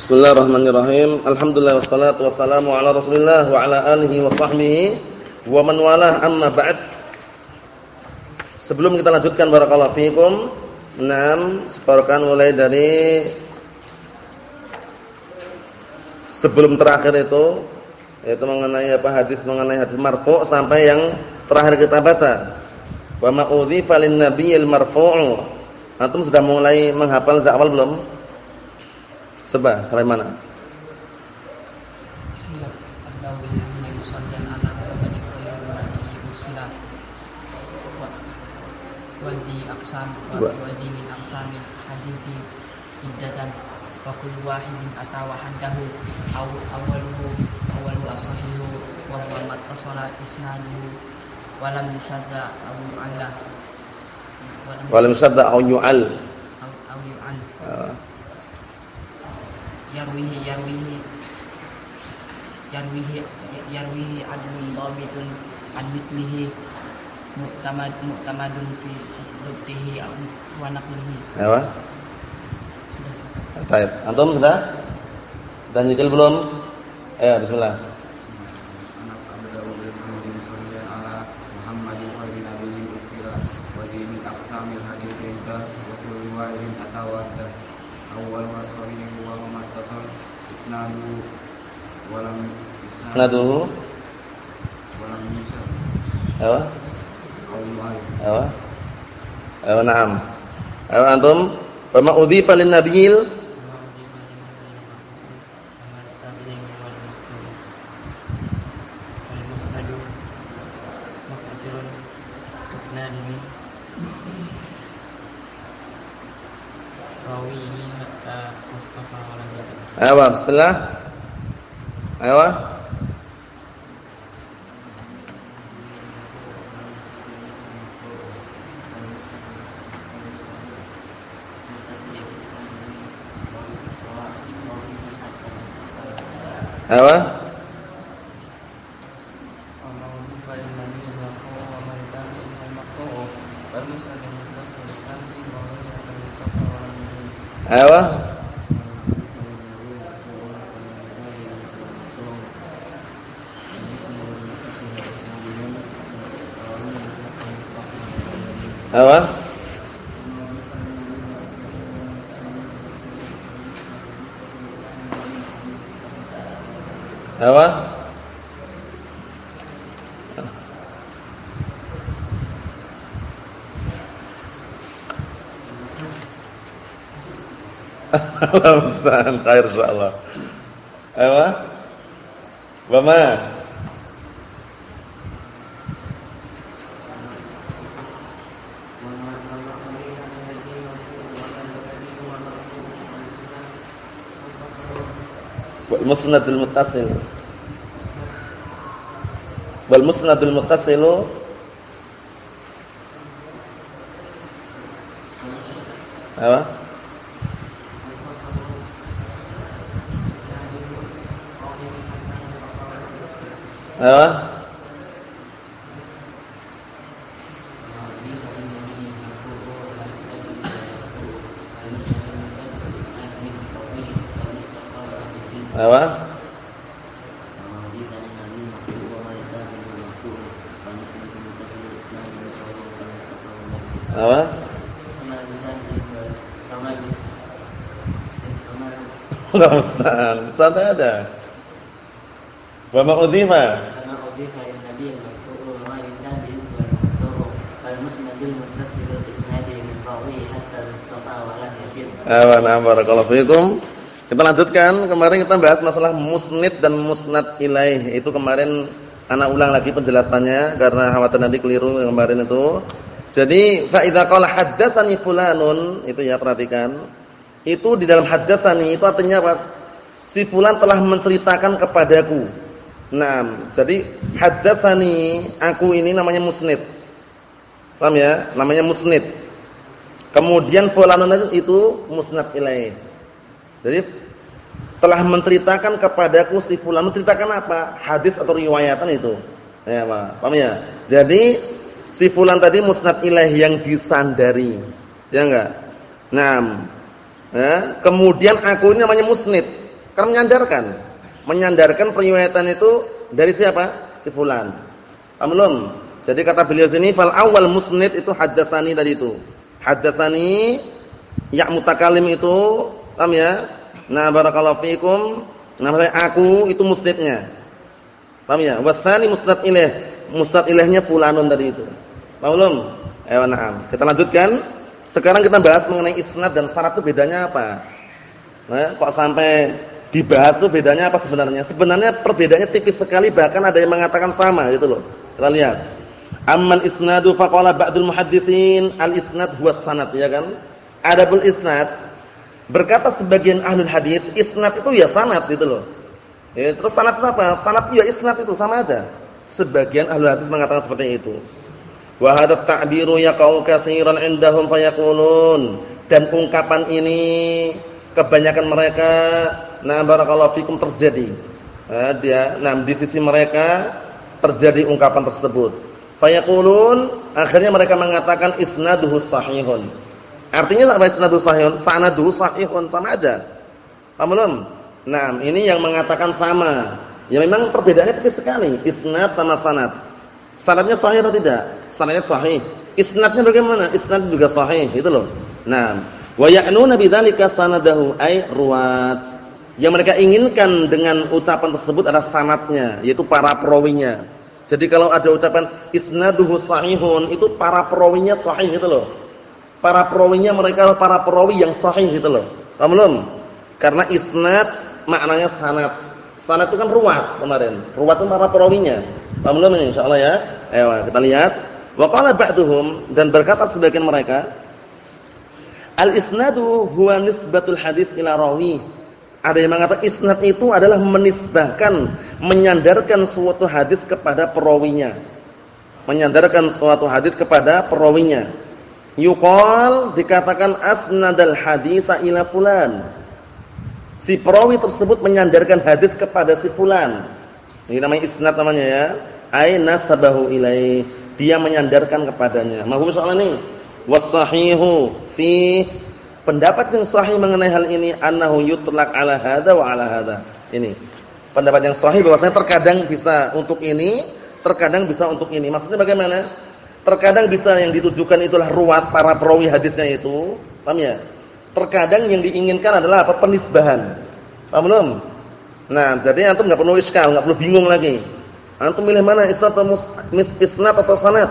Bismillahirrahmanirrahim. Alhamdulillah wassalatu wassalamu ala Rasulillah wa ala alihi wa sahbihi wa man walah amma ba'd. Sebelum kita lanjutkan barakallahu fikum, enam setorkan mulai dari sebelum terakhir itu yaitu mengenai apa hadis mengenai hadis marfu' sampai yang terakhir kita baca. Wa ma udhifa lin nabiyil marfu'u. Antum sudah mulai menghafal sejak awal belum? Coba sampai mana? wadi aksam wadi min aksami hadithi iddatan wa kullu wahidin atawa haddahu aw awaluhu awalu asahihu wa huwa mattasala isnaduhu wa lam yushadda aw yu'alla wa lam yushadda aw yu'al. Aw yu'al ah yarwihi yarwihi yarwihi yarwihi adlun dhabitun an mithlihi mu'tamad mu'tamadun fi dhibtihi wa naqlihi apa sudah Baik, antum sudah? Dan nyicil belum? Ayo bismillah. awal wasahihi wa mattasal isnadu walam isnaduhu apa apa apa na'am apa antum wa udhifa lin nabiyil Ayo, bismillah. Ayo. Ayo. Apa? Apa? Allah musta'an khair insyaallah. Apa? Bama? wal musnadul muttasil wal musnadul apa apa? Apa? Apa? Allah santai ada. Wa ma udhifa. Awa na'am barakallahu fikum. Kita lanjutkan, kemarin kita bahas masalah musnid dan musnad ilaih. Itu kemarin anak ulang lagi penjelasannya karena khawatir nanti keliru kemarin itu. Jadi fa qala fulanun, itu ya perhatikan. Itu di dalam haddatsani itu artinya apa? Si fulan telah menceritakan kepadaku. Nah, jadi haddatsani aku ini namanya musnid. Paham ya? Namanya musnid. Kemudian fulanun itu musnad ilaih. Jadi telah menceritakan kepadaku si fulan menceritakan apa? Hadis atau riwayatan itu. Ya, paham ya? Jadi si fulan tadi musnad ilaih yang disandari. Ya enggak? Naam. Ya, kemudian aku ini namanya musnid. Karena menyandarkan. Menyandarkan periwayatan itu dari siapa? Si fulan. Paham belum? Jadi kata beliau sini fal awal musnid itu haddatsani tadi itu. Haddatsani ya mutakalim itu paham ya? Nah barakallahu fikum. Nah aku itu musnidnya. Paham ya? Wasani musnad ilaih. Musnad ilaihnya fulanun tadi itu. Paham belum? Ayo na'am. Kita lanjutkan. Sekarang kita bahas mengenai isnad dan syarat itu bedanya apa? Nah, kok sampai dibahas itu bedanya apa sebenarnya? Sebenarnya perbedaannya tipis sekali bahkan ada yang mengatakan sama gitu loh. Kita lihat. Ammal isnadu faqala ba'dul muhaddisin al-isnad huwa sanad ya kan? Adapun isnad berkata sebagian ahli hadis isnad itu ya sanad gitu loh. Ya, terus sanad itu apa? Sanad ya isnad itu sama aja. Sebagian ahli hadis mengatakan seperti itu. Wa hadha ta'biru yaqau katsiran indahum. Dan ungkapan ini kebanyakan mereka nah barakallahu fikum terjadi. Nah, dia nah di sisi mereka terjadi ungkapan tersebut. Fayaqulun akhirnya mereka mengatakan isnaduhu sahihun. Artinya apa isnaduhu sahihun? Sanaduhu sahihun sama aja. Paham belum? Nah, ini yang mengatakan sama. Ya memang perbedaannya tipis sekali, isnad sama sanad. Sanadnya sahih atau tidak? Sanadnya sahih. Isnadnya bagaimana? Isnad juga sahih, itu loh. Nah, wa ya'nuna bidzalika sanadahu ay ruwat. Yang mereka inginkan dengan ucapan tersebut adalah sanadnya, yaitu para perawinya. Jadi kalau ada ucapan isnaduhu sahihun, itu para perawinya sahih gitu loh. Para perawinya mereka para perawi yang sahih gitu loh. Paham belum? Karena isnad maknanya sanad. Sanad itu kan ruwat kemarin. Ruwat itu para perawinya. Paham belum ini insyaallah ya? Ayo kita lihat. Wa qala ba'duhum dan berkata sebagian mereka Al-isnadu huwa nisbatul hadis ila rawi. Ada yang mengatakan isnad itu adalah menisbahkan, menyandarkan suatu hadis kepada perawinya. Menyandarkan suatu hadis kepada perawinya. Yuqal dikatakan asnadal hadisa ila fulan. Si perawi tersebut menyandarkan hadis kepada si fulan. Ini namanya isnad namanya ya. Ai nasabahu ilai. Dia menyandarkan kepadanya. Mahum soal ini. Wasahihu fi pendapat yang sahih mengenai hal ini annahu yutlaq ala hadza wa ala hadza. Ini. Pendapat yang sahih bahwasanya terkadang bisa untuk ini, terkadang bisa untuk ini. Maksudnya bagaimana? Terkadang bisa yang ditujukan itulah ruwat para perawi hadisnya itu. Paham ya? Terkadang yang diinginkan adalah apa? Penisbahan. Paham belum? Nah, jadi antum enggak perlu iskal, enggak perlu bingung lagi. Antum milih mana isnad atau isnad atau sanad?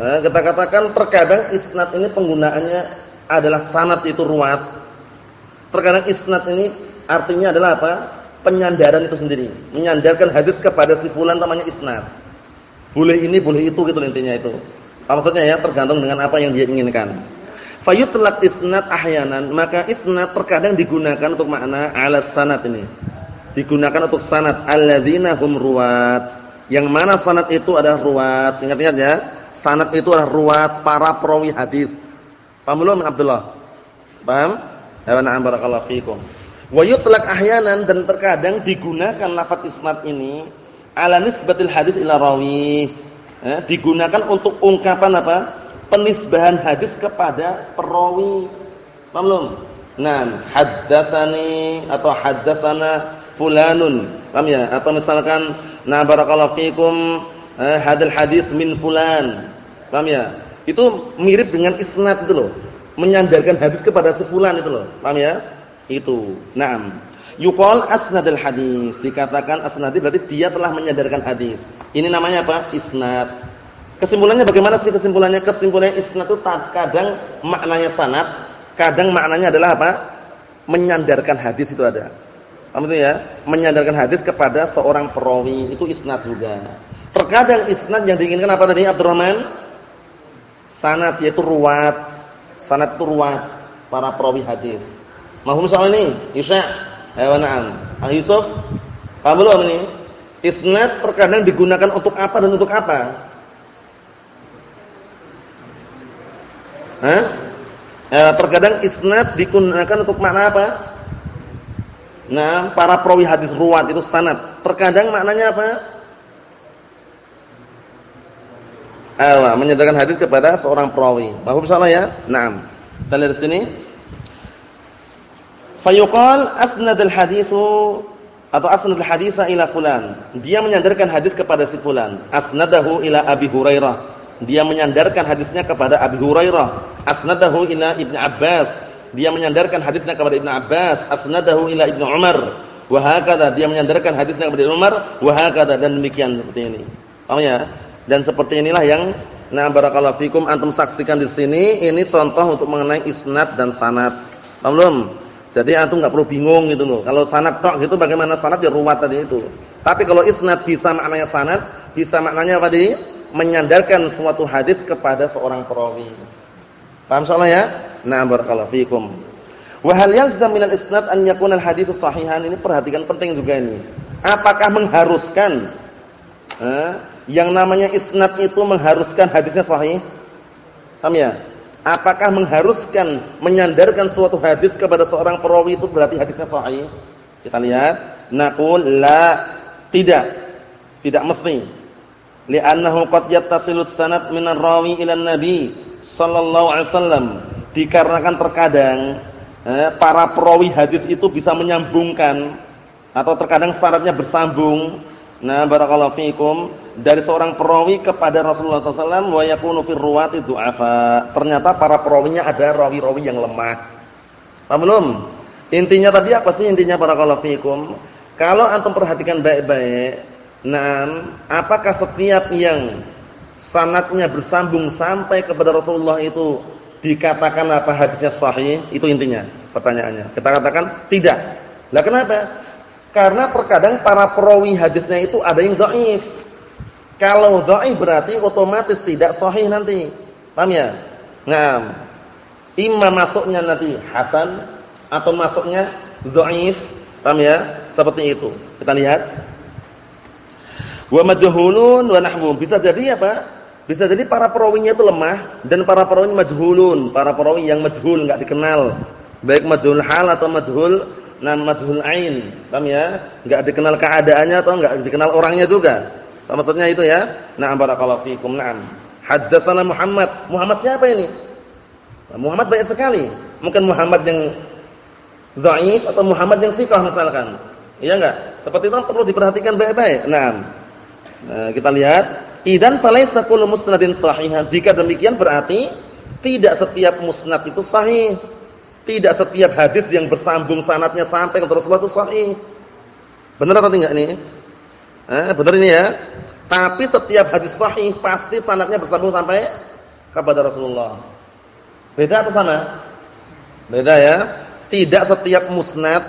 Nah, kita katakan terkadang isnad ini penggunaannya adalah sanad itu ruwat. Terkadang isnad ini artinya adalah apa? Penyandaran itu sendiri. Menyandarkan hadis kepada si fulan namanya isnad. Boleh ini, boleh itu gitu intinya itu. Apa maksudnya ya? Tergantung dengan apa yang dia inginkan. Fayutlaq isnad ahyanan, maka isnad terkadang digunakan untuk makna ala sanad ini digunakan untuk sanad alladzina hum ruwat. Yang mana sanad itu adalah ruwat. Ingat-ingat ya, sanad itu adalah ruwat para perawi hadis. Paham belum Abdullah? Paham? Ya na'am barakallahu fikum. Wa yutlaq ahyanan dan terkadang digunakan lafaz isnad ini ala nisbatil hadis ila rawi. Ya, digunakan untuk ungkapan apa? Penisbahan hadis kepada perawi. Paham belum? Nah, haddatsani atau haddatsana fulanun. Paham ya? Atau misalkan na barakallahu fikum eh, hadal hadis min fulan. Paham ya? Itu mirip dengan isnad itu loh. Menyandarkan hadis kepada si fulan itu loh. Paham ya? Itu. Naam. Yuqal asnadul hadis. Dikatakan asnad berarti dia telah menyandarkan hadis. Ini namanya apa? Isnad. Kesimpulannya bagaimana sih kesimpulannya? Kesimpulannya isnad itu kadang maknanya sanad, kadang maknanya adalah apa? Menyandarkan hadis itu ada. Paham itu ya? Menyandarkan hadis kepada seorang perawi itu isnad juga. Terkadang isnad yang diinginkan apa tadi Abdurrahman? Sanad yaitu ruwat. Sanad itu ruwat para perawi hadis. Mahum soal ini? Yusya? Ayo na'am. Ang Yusuf? Paham belum ini? Isnad terkadang digunakan untuk apa dan untuk apa? Hah? Eh, terkadang isnad digunakan untuk makna apa? Nah, para perawi hadis ruwat itu sanad. Terkadang maknanya apa? Awa, menyandarkan hadis kepada seorang perawi. Paham salah ya? Naam. Lihat di sini. Fayuqal asnadul haditsu atau asnadul haditsa ila fulan. Dia menyandarkan hadis kepada si fulan. Asnadahu ila Abi Hurairah. Dia menyandarkan hadisnya kepada Abi Hurairah. Asnadahu ila Ibnu Abbas. Dia menyandarkan hadisnya kepada Ibnu Abbas. Asnadahu ila Ibnu Umar. Wa hakadha dia menyandarkan hadisnya kepada Ibnu Umar, wa hakadha dan demikian seperti ini. Paham ya? Dan seperti inilah yang nah barakallahu fikum antum saksikan di sini ini contoh untuk mengenai isnad dan sanad. Paham belum? Jadi antum enggak perlu bingung gitu loh. Kalau sanad tok gitu bagaimana sanad ya ruwat tadi itu. Tapi kalau isnad bisa maknanya sanad, bisa maknanya apa tadi? Menyandarkan suatu hadis kepada seorang perawi. Paham soalnya ya? Nah barakallahu fikum. Wa hal yalzam minal isnad an yakuna al-hadits sahihan ini perhatikan penting juga ini. Apakah mengharuskan eh, yang namanya isnad itu mengharuskan hadisnya sahih? Paham ya? Apakah mengharuskan menyandarkan suatu hadis kepada seorang perawi itu berarti hadisnya sahih? Kita lihat, naqul la tidak. Tidak mesti. Li'annahu qad yattasilu sanad min ar-rawi ila an-nabi sallallahu alaihi wasallam. Dikarenakan terkadang eh, para perawi hadis itu bisa menyambungkan atau terkadang syaratnya bersambung. Nah, barakallahu fiikum dari seorang perawi kepada Rasulullah SAW wa yakunu fi ruwati du'afa. Ternyata para perawinya ada rawi-rawi yang lemah. Paham belum? Intinya tadi apa sih intinya barakallahu fiikum? Kalau antum perhatikan baik-baik, nah, apakah setiap yang sanatnya bersambung sampai kepada Rasulullah itu dikatakan apa hadisnya sahih? Itu intinya pertanyaannya. Kita katakan tidak. Lah kenapa? Karena terkadang para perawi hadisnya itu ada yang dhaif. Kalau dhaif berarti otomatis tidak sahih nanti. Paham ya? Nah, imma masuknya nanti hasan atau masuknya dhaif. Paham ya? Seperti itu. Kita lihat. Wa majhulun wa nahwu. Bisa jadi apa? Bisa jadi para perawinya itu lemah dan para perawi majhulun, para perawi yang majhul enggak dikenal. Baik majhul hal atau majhul nan majhul ain. Paham ya? Enggak dikenal keadaannya atau enggak dikenal orangnya juga. Apa maksudnya itu ya? Na'am barakallahu fikum. Na'am. Haddatsana Muhammad. Muhammad siapa ini? Muhammad banyak sekali. Mungkin Muhammad yang dhaif atau Muhammad yang sihah misalkan. Iya enggak? Seperti itu perlu diperhatikan baik-baik. Nah, nah kita lihat Idan falaysa kullu musnadin sahihan. Jika demikian berarti tidak setiap musnad itu sahih. Tidak setiap hadis yang bersambung sanatnya sampai ke Rasulullah itu sahih. Benar atau tidak ini? Eh, benar ini ya. Tapi setiap hadis sahih pasti sanatnya bersambung sampai kepada Rasulullah. Beda atau sama? Beda ya. Tidak setiap musnad,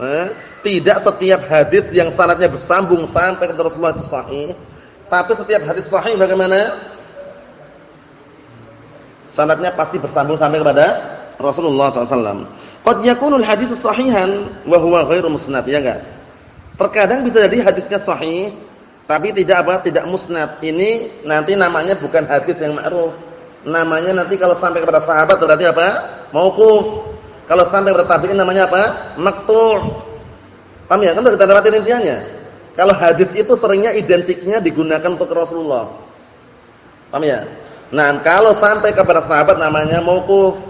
eh, tidak setiap hadis yang sanatnya bersambung sampai kepada Rasulullah itu sahih tapi setiap hadis sahih bagaimana? Sanadnya pasti bersambung sampai kepada Rasulullah SAW. Qad yakunul hadis sahihan wa huwa ghairu musnad, ya enggak? Terkadang bisa jadi hadisnya sahih tapi tidak apa? Tidak musnad. Ini nanti namanya bukan hadis yang ma'ruf. Namanya nanti kalau sampai kepada sahabat berarti apa? Mauquf. Kalau sampai kepada tabi'in namanya apa? Maqtu'. Paham ya? Kan kita dapat rinciannya. Kalau hadis itu seringnya identiknya digunakan untuk Rasulullah. Paham ya? Nah, kalau sampai kepada sahabat namanya mauquf.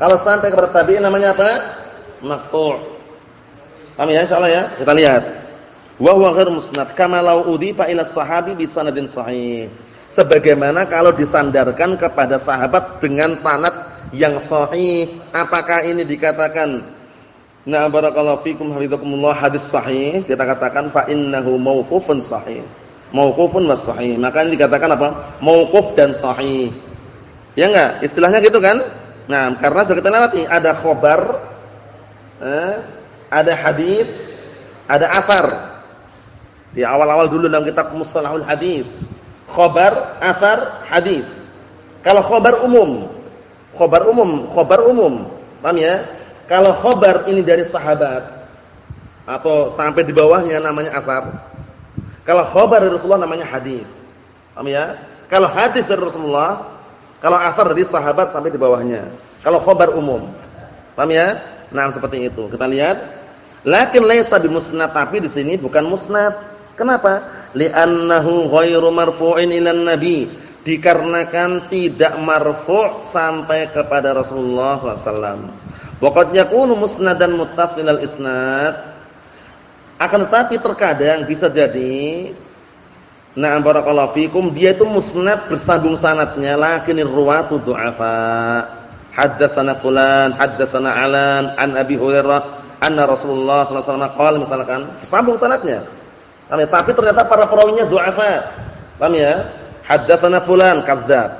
Kalau sampai kepada tabi'in namanya apa? Maqtu'. Paham ya insyaallah ya? Kita lihat. Wa huwa ghair musnad kama law udifa ila sahabi bi sanadin sahih. Sebagaimana kalau disandarkan kepada sahabat dengan sanad yang sahih, apakah ini dikatakan Nah barakallahu fikum hafizakumullah hadis sahih kita katakan fa innahu mauqufun sahih. Mauqufun was sahih. Maka ini dikatakan apa? Mauquf dan sahih. Ya enggak? Istilahnya gitu kan? Nah, karena sudah kita lewati ada khobar eh, ada hadis, ada asar. Di awal-awal dulu dalam kitab Mustalahul Hadis. Khobar, asar, hadis. Kalau khobar umum, khobar umum, khobar umum. Paham ya? Kalau khobar ini dari sahabat atau sampai di bawahnya namanya asar. Kalau khobar dari Rasulullah namanya hadis. Paham ya? Kalau hadis dari Rasulullah, kalau asar dari sahabat sampai di bawahnya. Kalau khobar umum. Paham ya? Nah, seperti itu. Kita lihat. Lakin laisa bimusnad, tapi di sini bukan musnad. Kenapa? Li'annahu ghairu marfu'in ilan nabi. Dikarenakan tidak marfu' sampai kepada Rasulullah SAW Waqad yakunu musnadan muttasilal isnad. Akan tetapi terkadang bisa jadi Na'am barakallahu fikum dia itu musnad bersambung sanatnya lakinir ruwatu du'afa. Haddatsana fulan, haddatsana alan an Abi Hurairah anna Rasulullah sallallahu alaihi wasallam qala misalkan sambung sanatnya. Tapi ternyata para perawinya du'afa. Paham ya? Haddatsana fulan kadzdzab.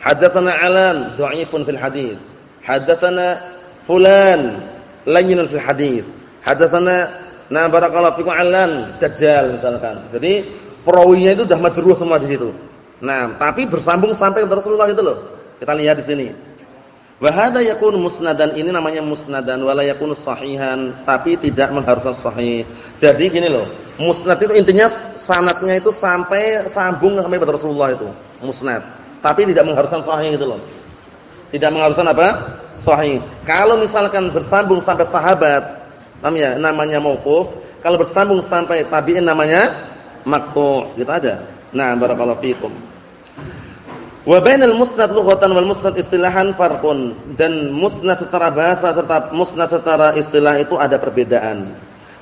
Haddatsana Alan dhaifun fil hadis. Haddatsana fulan layyinun fil hadis. Haddatsana na barakallahu fikum Alan dajjal misalkan. Jadi perawinya itu sudah majruh semua di situ. Nah, tapi bersambung sampai kepada Rasulullah itu loh. Kita lihat di sini. Wa yakun musnadan ini namanya musnadan wala yakun sahihan, tapi tidak mengharuskan sahih. Jadi gini loh, musnad itu intinya sanatnya itu sampai sambung sampai kepada Rasulullah itu, musnad tapi tidak mengharuskan sahih gitu loh. Tidak mengharuskan apa? Sahih. Kalau misalkan bersambung sampai sahabat, namanya namanya mauquf. Kalau bersambung sampai tabi'in namanya maqtu'. Gitu aja. Nah, barakallahu fikum. Wa bainal musnad lughatan wal musnad istilahan farqun dan musnad secara bahasa serta musnad secara istilah itu ada perbedaan.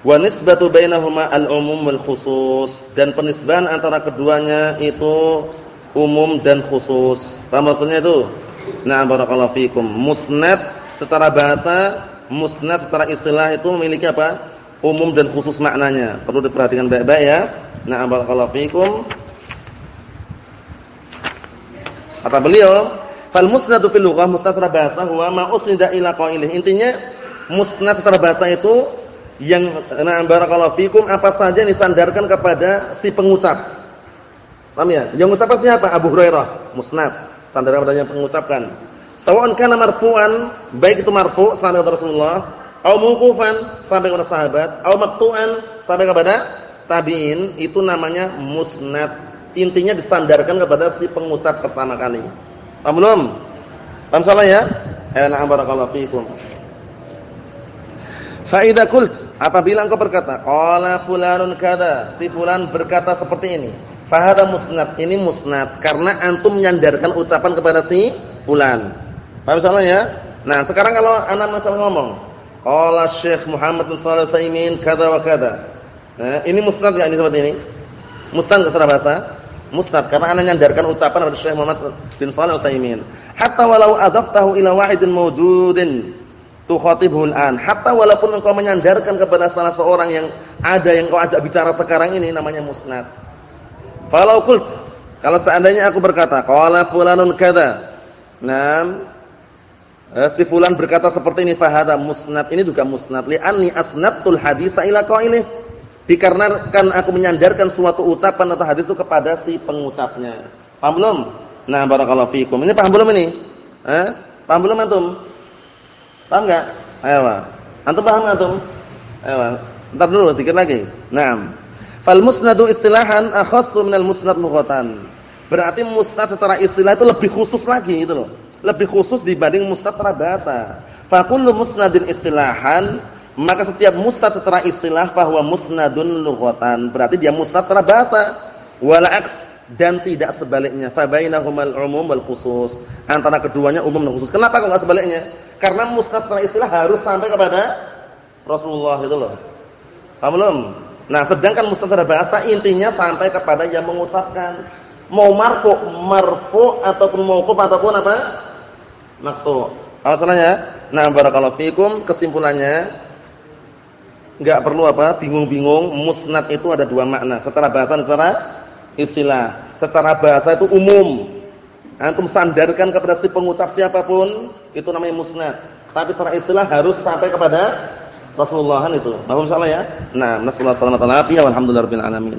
Wa nisbatu bainahuma al-umum wal khusus dan penisbahan antara keduanya itu umum dan khusus. Paham maksudnya itu? Nah, barakallahu fikum. Musnad secara bahasa, musnad secara istilah itu memiliki apa? Umum dan khusus maknanya. Perlu diperhatikan baik-baik ya. Nah, barakallahu fikum. Kata beliau, fal musnadu fil lughah musnad secara bahasa huwa ma usnida ila qailih. Intinya musnad secara bahasa itu yang nah barakallahu fikum apa saja yang disandarkan kepada si pengucap Paham ya? Yang mengucapkan siapa? Abu Hurairah, musnad. Sandaran padanya mengucapkan. Sawa'an kana marfu'an, baik itu marfu' sampai kepada Rasulullah, atau mauqufan sampai kepada sahabat, atau maqtu'an sampai kepada tabi'in, itu namanya musnad. Intinya disandarkan kepada si pengucap pertama kali. Paham belum? Paham salah ya? Eh, na'am barakallahu fiikum. Fa qult, apabila engkau berkata, qala fulanun kada, si fulan berkata seperti ini Fahada musnad. Ini musnad karena antum menyandarkan ucapan kepada si fulan. Paham soalnya ya? Nah, sekarang kalau anak masalah ngomong, qala Syekh Muhammad bin Shalih Al-Utsaimin kada wa kada. Nah, ini musnad enggak ini seperti ini? Musnad enggak secara bahasa? Musnad karena anak menyandarkan ucapan kepada Syekh Muhammad bin Shalih Al-Utsaimin. Hatta walau adaftahu ila wahidin mawjudin tukhatibuhu an. Hatta walaupun engkau menyandarkan kepada salah seorang yang ada yang kau ajak bicara sekarang ini namanya musnad. Falau kult, kalau seandainya aku berkata, qala fulanun kada. Naam. Eh, si fulan berkata seperti ini fahada musnad. Ini juga musnad li anni asnadtul hadisa ila qailih. Dikarenakan aku menyandarkan suatu ucapan atau hadis itu kepada si pengucapnya. Paham belum? Nah, barakallahu fikum. Ini paham belum ini? Eh? Paham belum antum? Paham enggak? Ayo, Antum paham antum? Ayo, entar dulu sedikit lagi. Naam. Fal musnadu istilahan akhassu minal musnad lughatan. Berarti musnad secara istilah itu lebih khusus lagi gitu loh. Lebih khusus dibanding musnad secara bahasa. Fa kullu musnadin istilahan, maka setiap musnad secara istilah bahwa musnadun lughatan. Berarti dia musnad secara bahasa. Wala aks dan tidak sebaliknya. Fa bainahumal umum wal khusus. Antara keduanya umum dan khusus. Kenapa kok enggak sebaliknya? Karena musnad secara istilah harus sampai kepada Rasulullah itu loh. Paham belum? Nah, sedangkan mustadar bahasa intinya sampai kepada yang mengucapkan mau marfu, marfu ataupun mauquf ataupun apa? Maktu. Masalahnya, nah barakallahu fikum kesimpulannya enggak perlu apa? bingung-bingung, musnad itu ada dua makna, secara bahasa secara istilah. Secara bahasa itu umum. Antum sandarkan kepada si pengucap siapa pun, itu namanya musnad. Tapi secara istilah harus sampai kepada Rasulullahan itu. Paham salah ya? Nah, nasallahu alaihi wasallam. Alhamdulillah rabbil alamin.